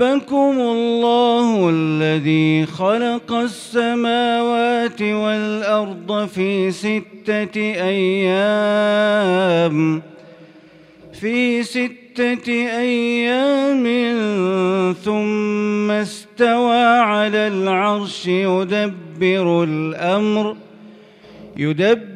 ربكم الله الذي خلق السماوات والأرض في ستة أيام. في ستة أيام ثم استوى على العرش يدبر الأمر. يدبر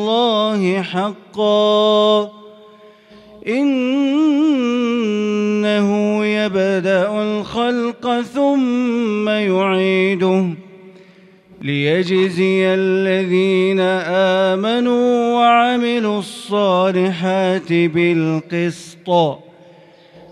حقا. إنه يبدأ الخلق ثم يعيده. ليجزي الذين آمنوا وعملوا الصالحات بالقسط.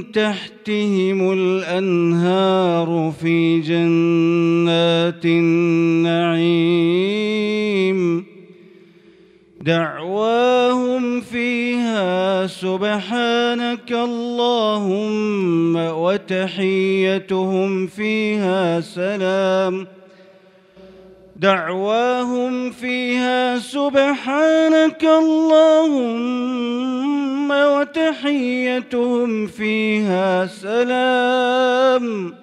تحتهم الأنهار في جنات النعيم. دعواهم فيها سبحانك اللهم وتحيتهم فيها سلام. دعواهم فيها سبحانك اللهم وتحيتهم فيها سلام.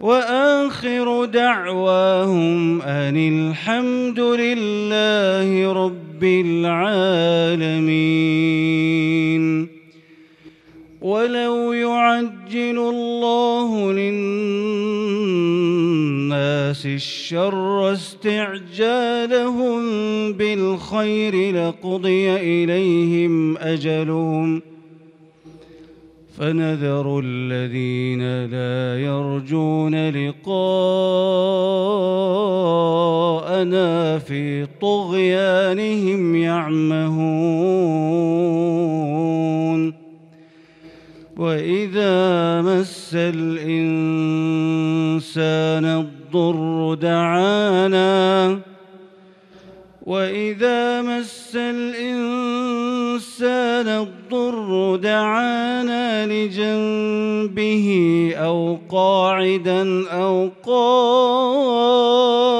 وآخر دعواهم أن الحمد لله رب العالمين. ولو يعجل الله للناس الشر استعجالهم بالخير لقضي إليهم أجلهم فنذر الذين لا يرجون لقاءنا في طغيانهم يعمهون وإذا مس الإنسان الضر دعانا وإذا مس الإنسان الضر دعانا لجنبه أو قاعدا أو قائما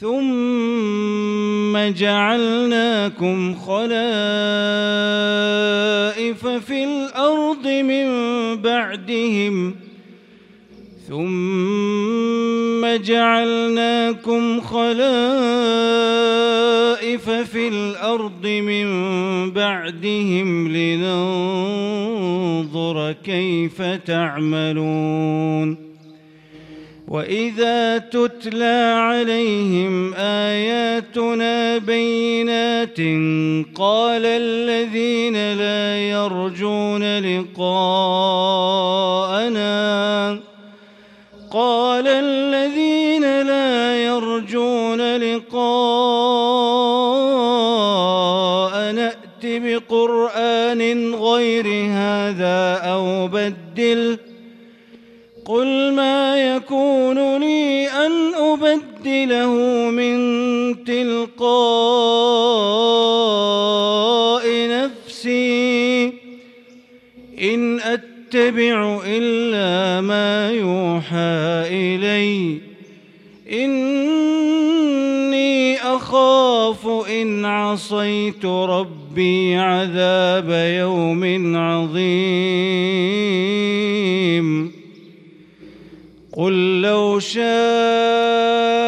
ثم جعلناكم خلائف في الأرض من بعدهم ثم جعلناكم خلائف في الأرض من بعدهم لننظر كيف تعملون واذا تتلى عليهم اياتنا بينات قال الذين لا يرجون لقاءنا قال الذين لا يرجون لقاء نأت بقرآن غير هذا أو بدل أبدله من تلقاء نفسي. إن أتبع إلا ما يوحى إلي. إني أخاف إن عصيت ربي عذاب يوم عظيم. قل لو شاء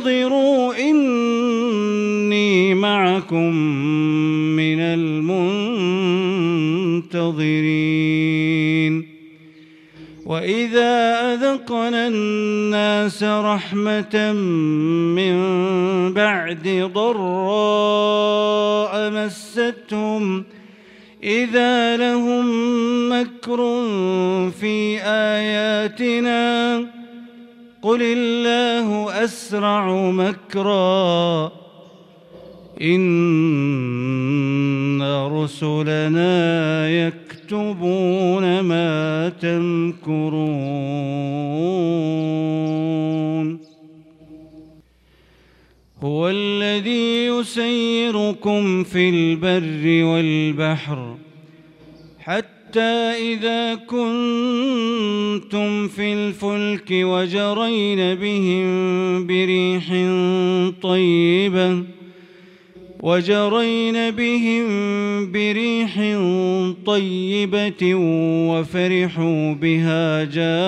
فانتظروا إني معكم من المنتظرين. وإذا أذقنا الناس رحمة من بعد ضراء مستهم إذا لهم مكر في آياتنا قل أسرع مكرا. إن رسلنا يكتبون ما تمكرون. هو الذي يسيركم في البر والبحر. حتى إذا كنتم في الفلك وجرين بهم بريح طيبة وجرين بهم بريح طيبة وفرحوا بها جاءتها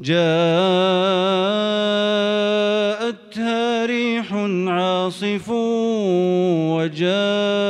جاءتها ريح عاصف وجاءهم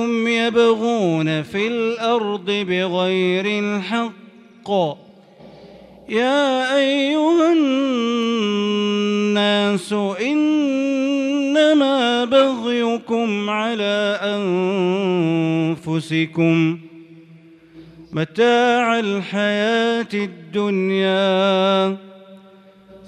يبغون في الأرض بغير الحق. يا أيها الناس إنما بغيكم على أنفسكم. متاع الحياة الدنيا.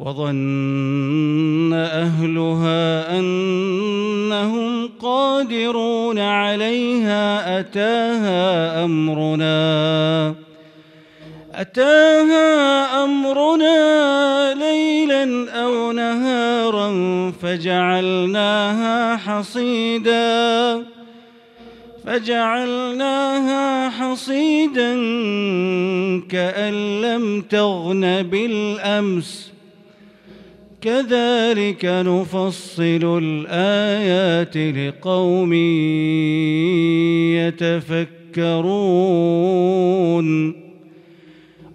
وظن أهلها أنهم قادرون عليها أتاها أمرنا. أتاها أمرنا ليلا أو نهارا فجعلناها حصيدا. فجعلناها حصيدا كأن لم تغن بالأمس. كذلك نفصل الآيات لقوم يتفكرون.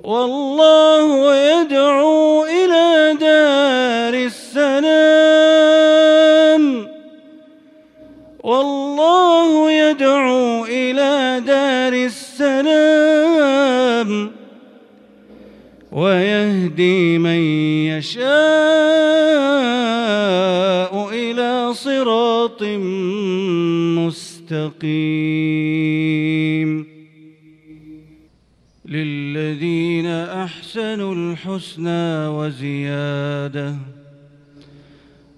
والله يدعو إلى دار السلام ويهدي من يشاء إلى صراط مستقيم. للذين أحسنوا الحسنى وزيادة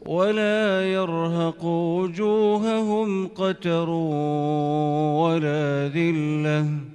ولا يرهق وجوههم قتر ولا ذلة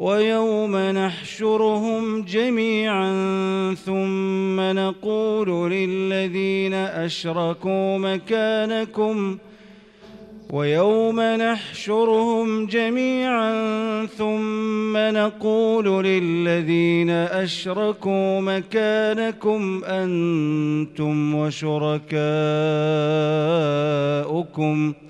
ويوم نحشرهم جميعا ثم نقول للذين أشركوا مكانكم ويوم نحشرهم جميعا ثم نقول للذين أشركوا مكانكم أنتم وشركاؤكم ۖ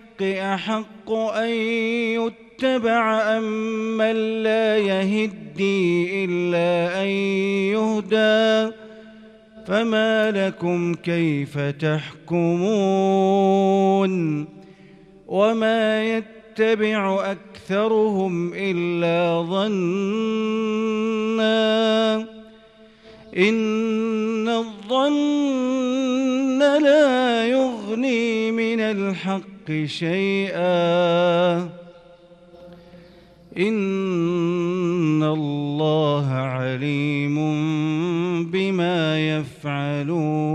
أحق أن يتبع أم من لا يهدي إلا أن يهدى فما لكم كيف تحكمون وما يتبع أكثرهم إلا ظنّا إن الظن لا يغني من الحق شيئا. إن الله عليم بما يفعلون.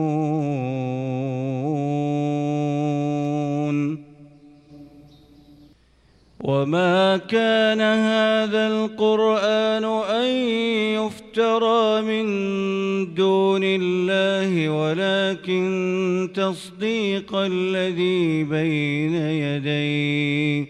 وما كان هذا القرآن أن يفترى من دون الله ولكن تصديق الذي بين يديه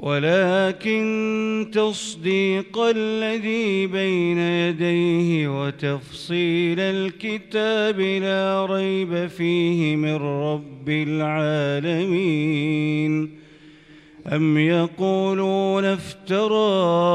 ولكن تصديق الذي بين يديه وتفصيل الكتاب لا ريب فيه من رب العالمين. أم يقولون افتراه؟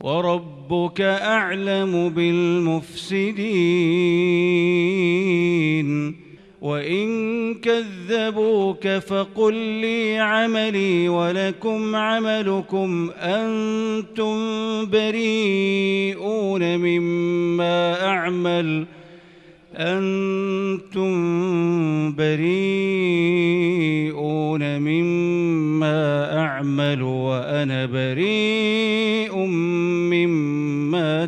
وربك أعلم بالمفسدين. وإن كذبوك فقل لي عملي ولكم عملكم أنتم بريئون مما أعمل. أنتم بريئون مما أعمل وأنا بريء.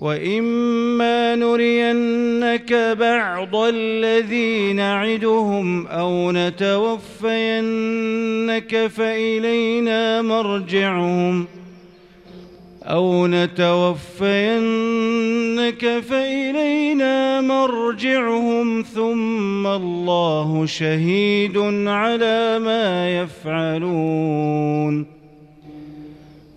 وإما نرينك بعض الذي نعدهم أو نتوفينك فإلينا مرجعهم أو نتوفينك فإلينا مرجعهم ثم الله شهيد على ما يفعلون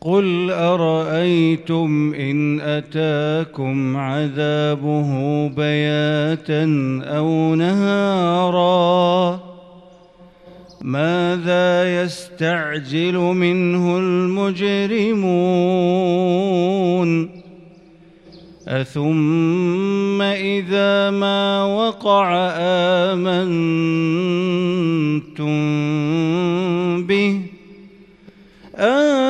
قل أرأيتم إن أتاكم عذابه بياتا أو نهارا ماذا يستعجل منه المجرمون أثم إذا ما وقع آمنتم به الآن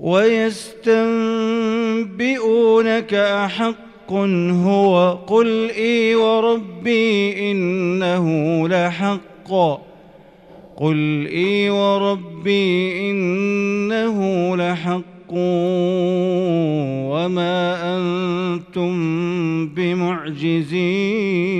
ويستنبئونك أحق هو قل إي وربي إنه لحق قل إي وربي إنه لحق وما أنتم بمعجزين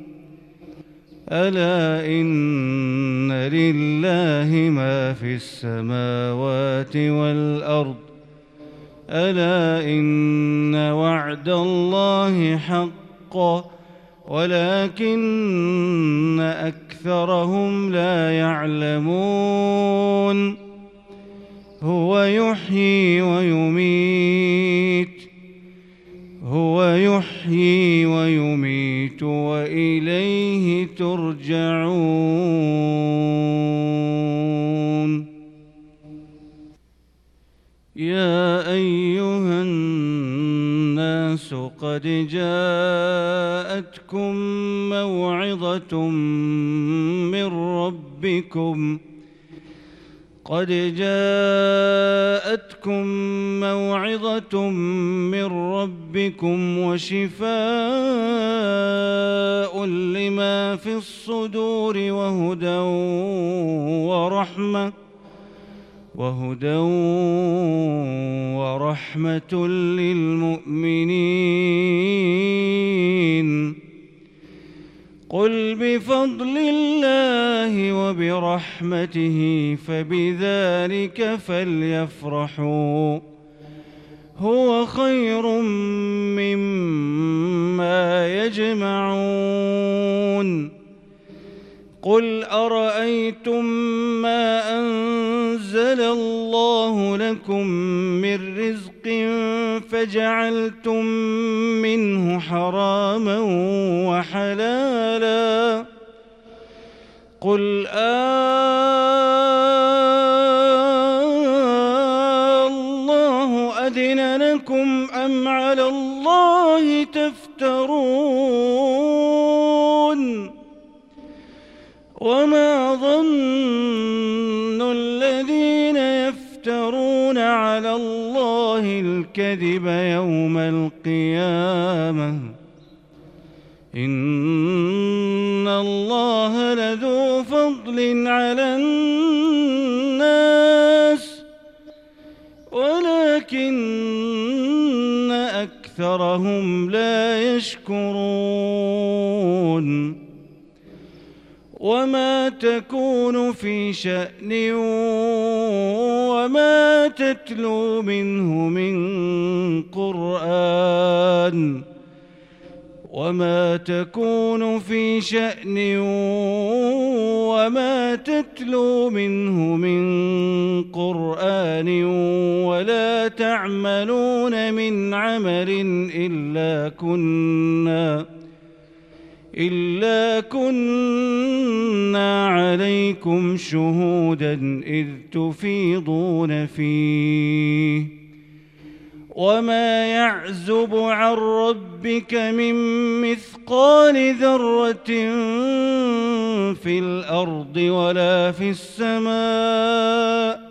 ألا إن لله ما في السماوات والأرض؟ ألا إن وعد الله حق ولكن أكثرهم لا يعلمون. هو يحيي ويميت هو يحيي ويميت. وإليه ترجعون. يا أيها الناس قد جاءتكم موعظة من ربكم قد جاءتكم موعظة من ربكم وشفاء لما في الصدور وهدى ورحمة وهدى ورحمة للمؤمنين. قل بفضل الله وبرحمته فبذلك فليفرحوا. هو خير مما يجمعون. قل أرأيتم ما أنزل الله لكم من رزق فجعلتم منه حراما وحلالا قل آه الكذب يوم القيامة. إن الله لذو فضل على الناس ولكن أكثرهم لا يشكرون. وما تكون في شأن وما تتلو منه من قرآن وما تكون في شأن وما تتلو منه من قرآن ولا تعملون من عمل إلا كنا إلا كنا عليكم شهودا إذ تفيضون فيه وما يعزب عن ربك من مثقال ذرة في الأرض ولا في السماء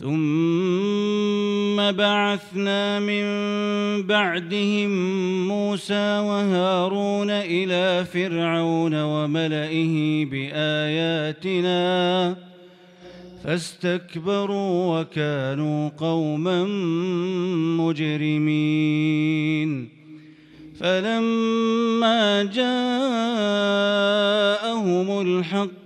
ثم بعثنا من بعدهم موسى وهارون إلى فرعون وملئه بآياتنا فاستكبروا وكانوا قوما مجرمين. فلما جاءهم الحق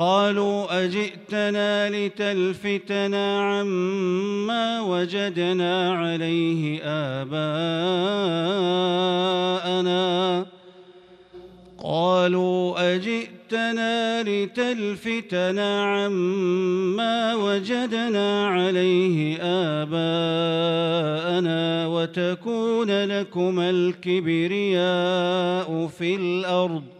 قالوا أجئتنا لتلفتنا عما وجدنا عليه آباءنا. قالوا أجئتنا لتلفتنا عما وجدنا عليه آباءنا وتكون لكما الكبرياء في الأرض.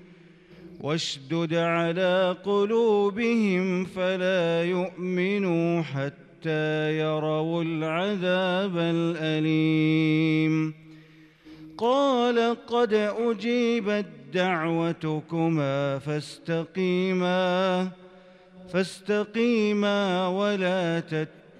واشدد على قلوبهم فلا يؤمنوا حتى يروا العذاب الأليم. قال قد أجيبت دعوتكما فاستقيما فاستقيما ولا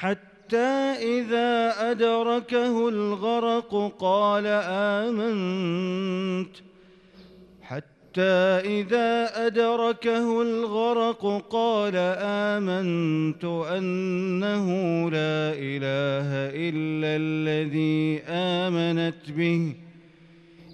حتى إذا أدركه الغرق قال آمنت. حتى إذا أدركه الغرق قال آمنت أنه لا إله إلا الذي آمنت به.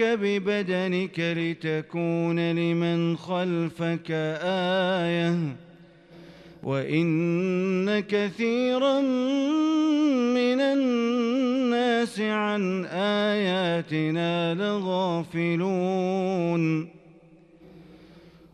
ننجيك ببدنك لتكون لمن خلفك آية. وإن كثيرا من الناس عن آياتنا لغافلون.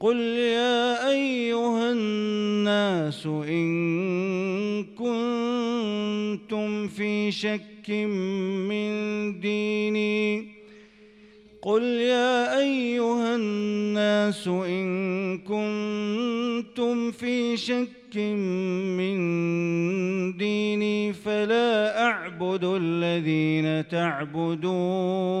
قل يا أيها الناس إن كنتم في شك من ديني قل يا أيها الناس إن كنتم في شك من ديني فلا أعبد الذين تعبدون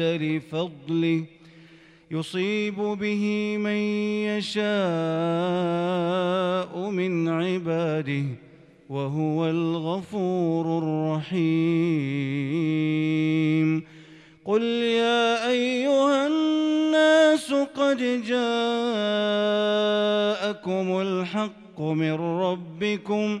لفضله يصيب به من يشاء من عباده وهو الغفور الرحيم. قل يا أيها الناس قد جاءكم الحق من ربكم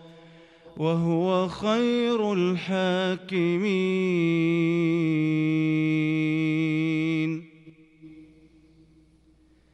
وهو خير الحاكمين.